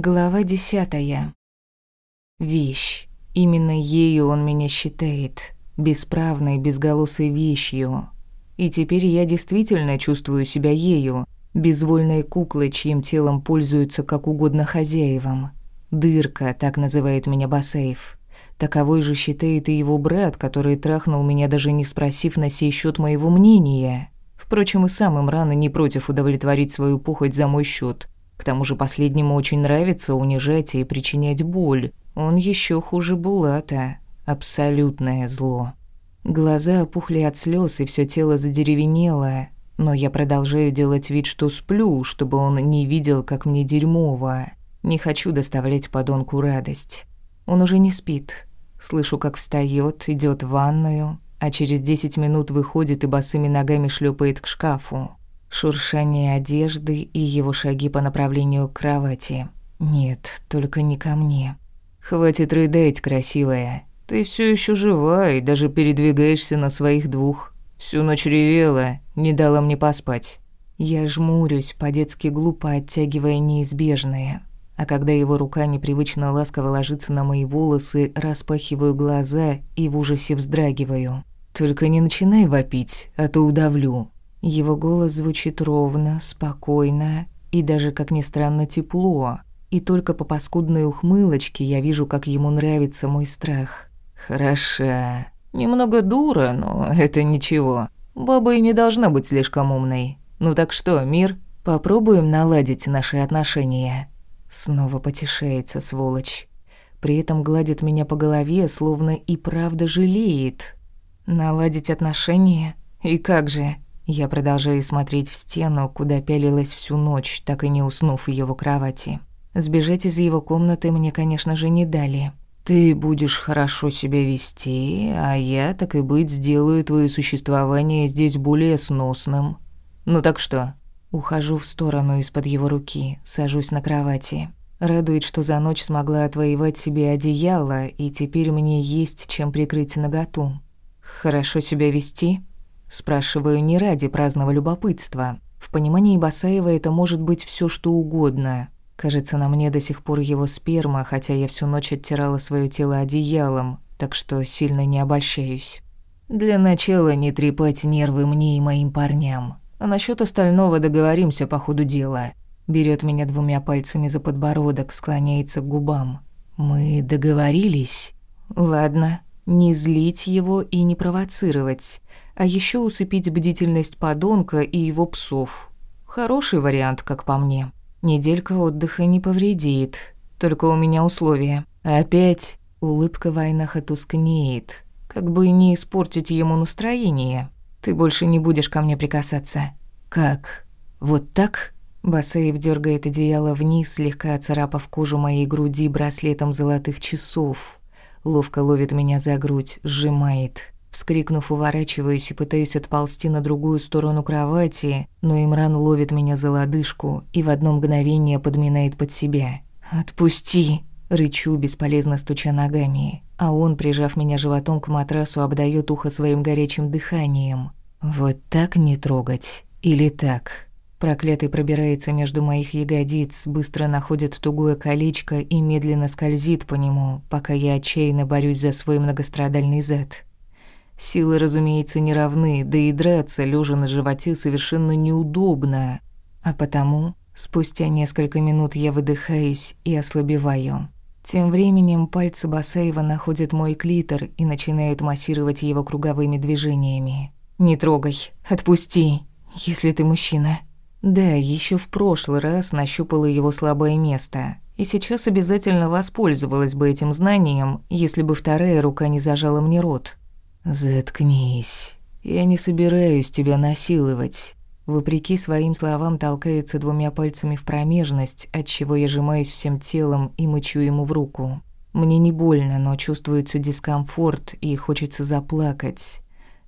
Глава десятая. Вещь. Именно ею он меня считает. Бесправной, безголосой вещью. И теперь я действительно чувствую себя ею. Безвольной куклой, чьим телом пользуются как угодно хозяевам. Дырка, так называет меня Басейф. Таковой же считает и его брат, который трахнул меня, даже не спросив на сей счет моего мнения. Впрочем, и сам им рано не против удовлетворить свою похоть за мой счет. К тому же последнему очень нравится унижать и причинять боль. Он еще хуже Булата. Абсолютное зло. Глаза опухли от слез, и все тело задеревенело. Но я продолжаю делать вид, что сплю, чтобы он не видел, как мне дерьмово. Не хочу доставлять подонку радость. Он уже не спит. Слышу, как встает, идет в ванную, а через десять минут выходит и босыми ногами шлепает к шкафу. Шуршание одежды и его шаги по направлению к кровати. Нет, только не ко мне. Хватит рыдать, красивая. Ты все еще жива и даже передвигаешься на своих двух. Всю ночь ревела, не дала мне поспать. Я жмурюсь, по-детски глупо оттягивая неизбежное. А когда его рука непривычно ласково ложится на мои волосы, распахиваю глаза и в ужасе вздрагиваю. «Только не начинай вопить, а то удавлю». Его голос звучит ровно, спокойно и даже, как ни странно, тепло. И только по паскудной ухмылочке я вижу, как ему нравится мой страх. «Хороша. Немного дура, но это ничего. Баба и не должна быть слишком умной. Ну так что, мир? Попробуем наладить наши отношения». Снова потешается, сволочь. При этом гладит меня по голове, словно и правда жалеет. «Наладить отношения? И как же?» Я продолжаю смотреть в стену, куда пялилась всю ночь, так и не уснув в его кровати. Сбежать из его комнаты мне, конечно же, не дали. «Ты будешь хорошо себя вести, а я, так и быть, сделаю твое существование здесь более сносным. Ну так что?» Ухожу в сторону из-под его руки, сажусь на кровати. Радует, что за ночь смогла отвоевать себе одеяло, и теперь мне есть чем прикрыть наготу. «Хорошо себя вести?» Спрашиваю не ради праздного любопытства. В понимании Басаева это может быть все что угодно. Кажется, на мне до сих пор его сперма, хотя я всю ночь оттирала свое тело одеялом, так что сильно не обольщаюсь. Для начала не трепать нервы мне и моим парням. А насчет остального договоримся по ходу дела. Берет меня двумя пальцами за подбородок, склоняется к губам. Мы договорились? Ладно, не злить его и не провоцировать а еще усыпить бдительность подонка и его псов. Хороший вариант, как по мне. Неделька отдыха не повредит. Только у меня условия. Опять улыбка Вайнаха тускнеет. Как бы не испортить ему настроение. Ты больше не будешь ко мне прикасаться. Как? Вот так? Басеев дергает одеяло вниз, слегка оцарапав кожу моей груди браслетом золотых часов. Ловко ловит меня за грудь, сжимает. Вскрикнув, уворачиваюсь и пытаюсь отползти на другую сторону кровати, но Имран ловит меня за лодыжку и в одно мгновение подминает под себя. «Отпусти!» Рычу, бесполезно стуча ногами, а он, прижав меня животом к матрасу, обдаёт ухо своим горячим дыханием. «Вот так не трогать? Или так?» Проклятый пробирается между моих ягодиц, быстро находит тугое колечко и медленно скользит по нему, пока я отчаянно борюсь за свой многострадальный зад. Силы, разумеется, не равны, да и драться, лежа на животе, совершенно неудобно. А потому, спустя несколько минут я выдыхаюсь и ослабеваю. Тем временем пальцы Басаева находят мой клитор и начинают массировать его круговыми движениями. «Не трогай, отпусти, если ты мужчина». Да, еще в прошлый раз нащупала его слабое место. И сейчас обязательно воспользовалась бы этим знанием, если бы вторая рука не зажала мне рот. «Заткнись. Я не собираюсь тебя насиловать». Вопреки своим словам толкается двумя пальцами в промежность, отчего я сжимаюсь всем телом и мычу ему в руку. Мне не больно, но чувствуется дискомфорт и хочется заплакать.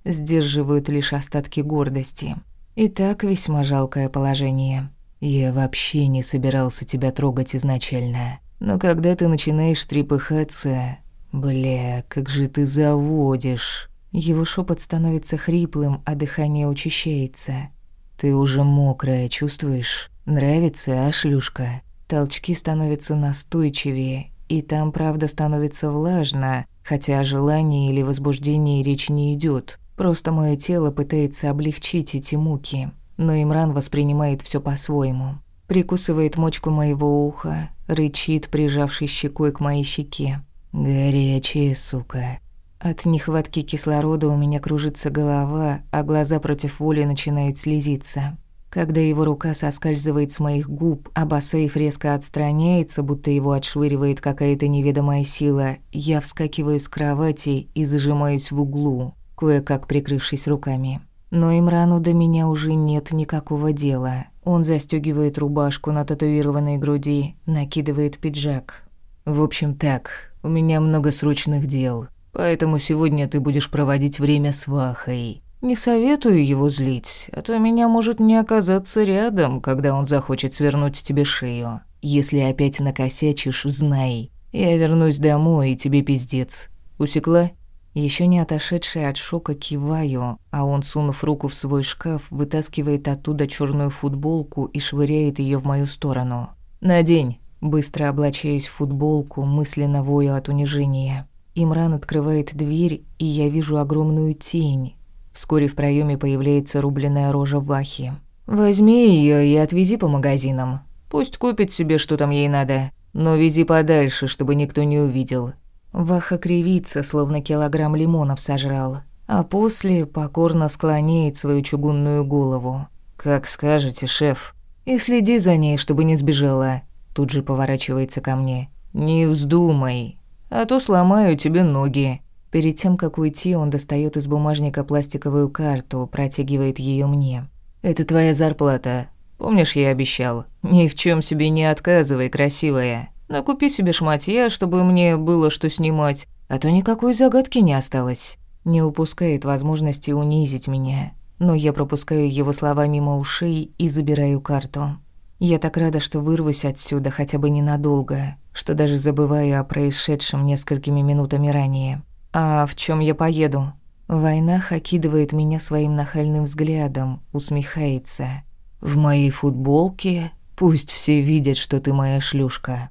Сдерживают лишь остатки гордости. И так весьма жалкое положение. Я вообще не собирался тебя трогать изначально. Но когда ты начинаешь трепыхаться... Бля, как же ты заводишь. Его шепот становится хриплым, а дыхание учащается. «Ты уже мокрая, чувствуешь? Нравится, а, шлюшка? Толчки становятся настойчивее, и там, правда, становится влажно, хотя о желании или возбуждении речь не идет. Просто мое тело пытается облегчить эти муки, но Имран воспринимает все по-своему. Прикусывает мочку моего уха, рычит, прижавшись щекой к моей щеке. «Горячая сука». От нехватки кислорода у меня кружится голова, а глаза против воли начинают слезиться. Когда его рука соскальзывает с моих губ, а Басейф резко отстраняется, будто его отшвыривает какая-то неведомая сила, я вскакиваю с кровати и зажимаюсь в углу, кое-как прикрывшись руками. Но Имрану до меня уже нет никакого дела. Он застёгивает рубашку на татуированной груди, накидывает пиджак. «В общем так, у меня много срочных дел, поэтому сегодня ты будешь проводить время с Вахой. Не советую его злить, а то меня может не оказаться рядом, когда он захочет свернуть тебе шею. Если опять накосячишь, знай. Я вернусь домой, и тебе пиздец. Усекла? Еще не отошедшая от шока киваю, а он, сунув руку в свой шкаф, вытаскивает оттуда черную футболку и швыряет ее в мою сторону. «Надень!» Быстро облачаюсь в футболку, мысленно вою от унижения. Имран открывает дверь, и я вижу огромную тень, Вскоре в проеме появляется рубленная рожа Вахи. «Возьми ее и отвези по магазинам. Пусть купит себе, что там ей надо. Но вези подальше, чтобы никто не увидел». Ваха кривится, словно килограмм лимонов сожрал. А после покорно склоняет свою чугунную голову. «Как скажете, шеф. И следи за ней, чтобы не сбежала». Тут же поворачивается ко мне. «Не вздумай, а то сломаю тебе ноги». Перед тем, как уйти, он достает из бумажника пластиковую карту, протягивает ее мне. «Это твоя зарплата. Помнишь, я обещал? Ни в чем себе не отказывай, красивая. Но купи себе шматья, чтобы мне было что снимать, а то никакой загадки не осталось». Не упускает возможности унизить меня, но я пропускаю его слова мимо ушей и забираю карту. Я так рада, что вырвусь отсюда хотя бы ненадолго, что даже забываю о происшедшем несколькими минутами ранее. «А в чем я поеду?» Война окидывает меня своим нахальным взглядом, усмехается. «В моей футболке? Пусть все видят, что ты моя шлюшка».